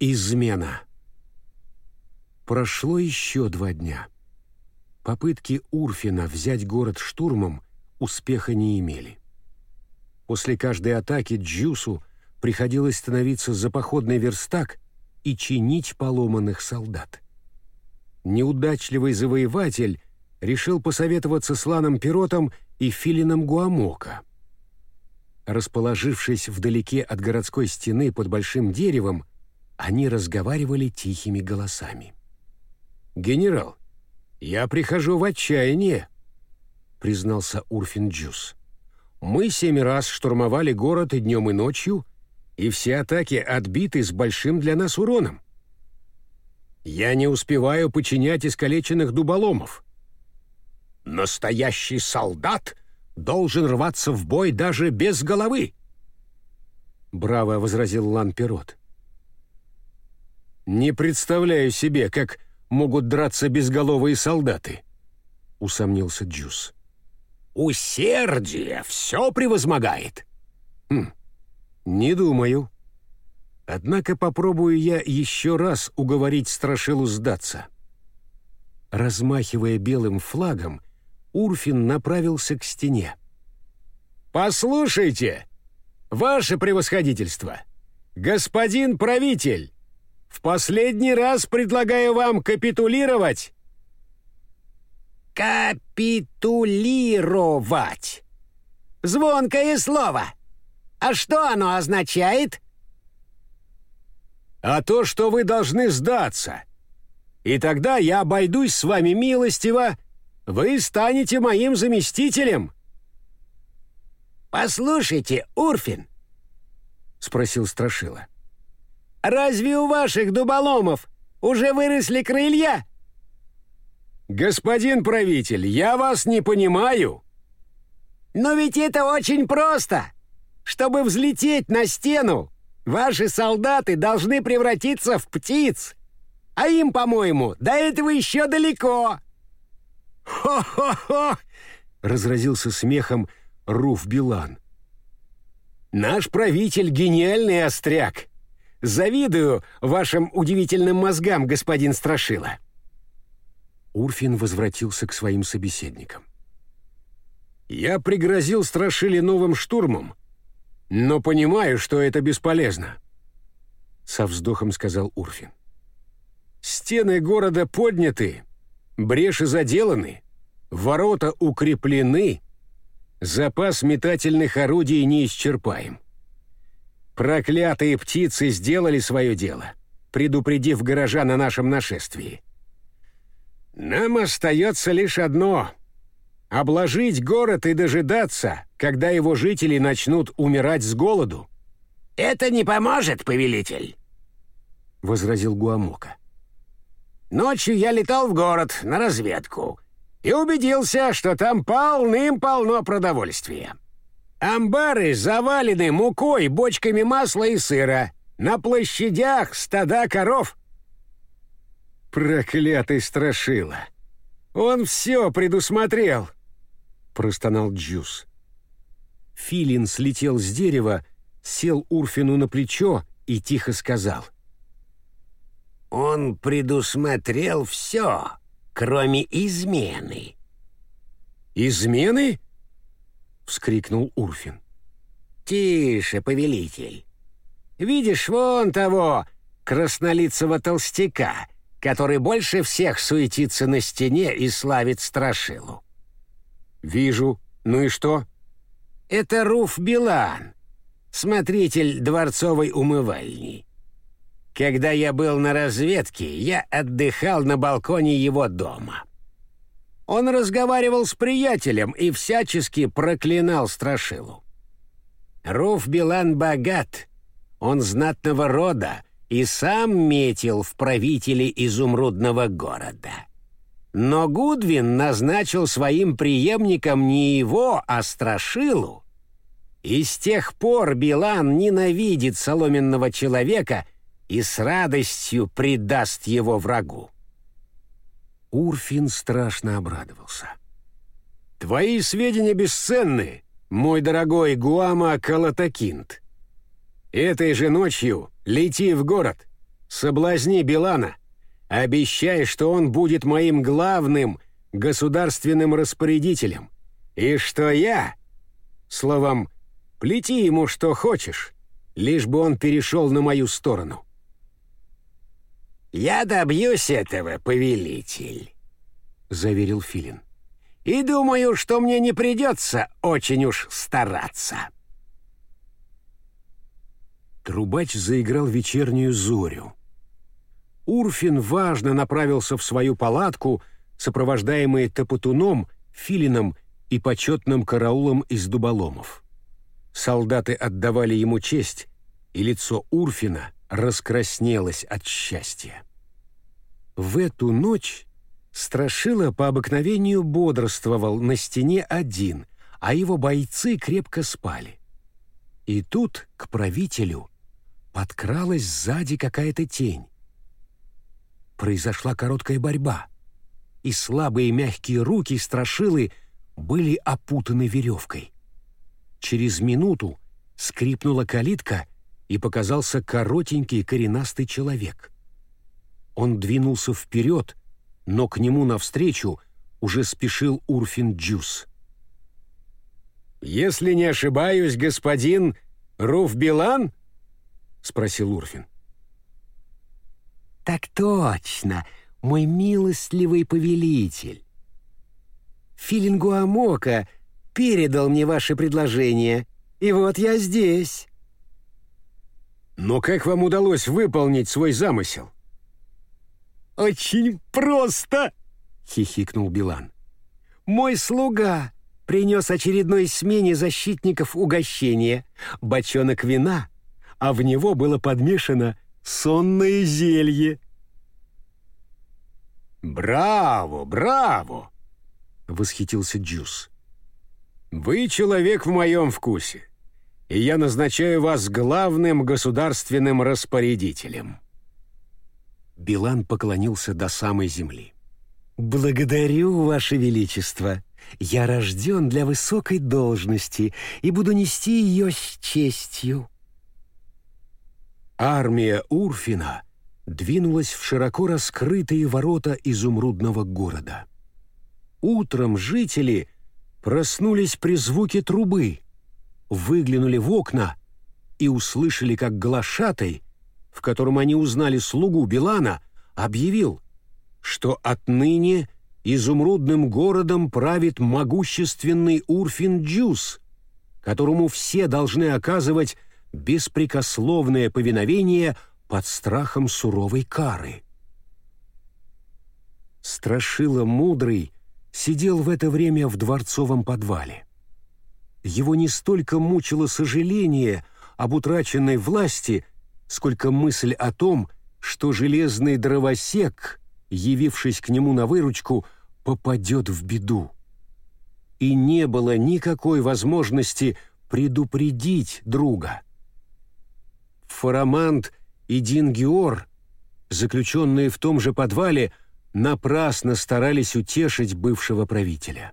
Измена. Прошло еще два дня. Попытки Урфина взять город штурмом успеха не имели. После каждой атаки Джусу приходилось становиться за походный верстак и чинить поломанных солдат. Неудачливый завоеватель решил посоветоваться с Ланом Пиротом и Филином Гуамока. Расположившись вдалеке от городской стены под большим деревом, они разговаривали тихими голосами. «Генерал, я прихожу в отчаяние», — признался Урфин Джус. «Мы семь раз штурмовали город и днем, и ночью, и все атаки отбиты с большим для нас уроном. Я не успеваю починять искалеченных дуболомов. Настоящий солдат должен рваться в бой даже без головы!» Браво возразил Лан Перот. «Не представляю себе, как могут драться безголовые солдаты», — усомнился Джус. «Усердие все превозмогает». «Хм, не думаю. Однако попробую я еще раз уговорить Страшилу сдаться». Размахивая белым флагом, Урфин направился к стене. «Послушайте, ваше превосходительство, господин правитель, в последний раз предлагаю вам капитулировать». «Капитулировать» — звонкое слово. А что оно означает? «А то, что вы должны сдаться. И тогда я обойдусь с вами милостиво, вы станете моим заместителем». «Послушайте, Урфин», — спросил Страшила, — Разве у ваших дуболомов уже выросли крылья?» «Господин правитель, я вас не понимаю!» «Но ведь это очень просто! Чтобы взлететь на стену, ваши солдаты должны превратиться в птиц, а им, по-моему, до этого еще далеко!» «Хо-хо-хо!» — разразился смехом Руф Билан. «Наш правитель — гениальный остряк. Завидую вашим удивительным мозгам, господин Страшила». Урфин возвратился к своим собеседникам. «Я пригрозил Страшиле новым штурмом, но понимаю, что это бесполезно», — со вздохом сказал Урфин. «Стены города подняты, бреши заделаны, ворота укреплены, запас метательных орудий неисчерпаем. Проклятые птицы сделали свое дело, предупредив горожан о нашем нашествии. Нам остается лишь одно — обложить город и дожидаться, когда его жители начнут умирать с голоду. «Это не поможет, повелитель», — возразил Гуамока. «Ночью я летал в город на разведку и убедился, что там полным-полно продовольствия. Амбары завалены мукой, бочками масла и сыра. На площадях стада коров. Проклятый страшила. Он все предусмотрел, простонал Джус. Филин слетел с дерева, сел Урфину на плечо и тихо сказал. «Он предусмотрел все, кроме измены». «Измены?» Вскрикнул Урфин. «Тише, повелитель! Видишь вон того краснолицего толстяка, который больше всех суетится на стене и славит страшилу?» «Вижу. Ну и что?» «Это Руф Билан, смотритель дворцовой умывальни. Когда я был на разведке, я отдыхал на балконе его дома. Он разговаривал с приятелем и всячески проклинал Страшилу. Руф Билан богат, он знатного рода и сам метил в правители изумрудного города. Но Гудвин назначил своим преемником не его, а Страшилу. И с тех пор Билан ненавидит соломенного человека и с радостью предаст его врагу. Урфин страшно обрадовался. «Твои сведения бесценны, мой дорогой Гуама Калатакинт. Этой же ночью лети в город. соблазни Билана, обещай, что он будет моим главным государственным распорядителем, и что я, словом, плети ему что хочешь, лишь бы он перешел на мою сторону. «Я добьюсь этого, повелитель», — заверил Филин. «И думаю, что мне не придется очень уж стараться». Трубач заиграл вечернюю зорю. Урфин важно направился в свою палатку, сопровождаемый Топотуном, Филином и почетным караулом из дуболомов. Солдаты отдавали ему честь, и лицо Урфина раскраснелось от счастья. В эту ночь Страшила по обыкновению бодрствовал на стене один, а его бойцы крепко спали. И тут к правителю подкралась сзади какая-то тень. Произошла короткая борьба, и слабые мягкие руки страшилы были опутаны веревкой. Через минуту скрипнула калитка, и показался коротенький коренастый человек. Он двинулся вперед, но к нему навстречу уже спешил Урфин Джус. «Если не ошибаюсь, господин Руф Билан?» — спросил Урфин. «Так точно, мой милостливый повелитель. Филингуамока передал мне ваше предложение, и вот я здесь». «Но как вам удалось выполнить свой замысел?» «Очень просто!» — хихикнул Билан. «Мой слуга принес очередной смене защитников угощение, бочонок вина, а в него было подмешано сонное зелье. «Браво, браво!» — восхитился Джус. «Вы человек в моем вкусе, и я назначаю вас главным государственным распорядителем». Билан поклонился до самой земли. «Благодарю, Ваше Величество. Я рожден для высокой должности и буду нести ее с честью». Армия Урфина двинулась в широко раскрытые ворота изумрудного города. Утром жители проснулись при звуке трубы, выглянули в окна и услышали, как глашатай, в котором они узнали слугу Билана, объявил, что отныне изумрудным городом правит могущественный Урфин Джус, которому все должны оказывать беспрекословное повиновение под страхом суровой кары. Страшила мудрый сидел в это время в дворцовом подвале. Его не столько мучило сожаление об утраченной власти, сколько мысль о том, что железный дровосек, явившись к нему на выручку, попадет в беду. И не было никакой возможности предупредить друга. Фарамант и Дингиор, заключенные в том же подвале, напрасно старались утешить бывшего правителя.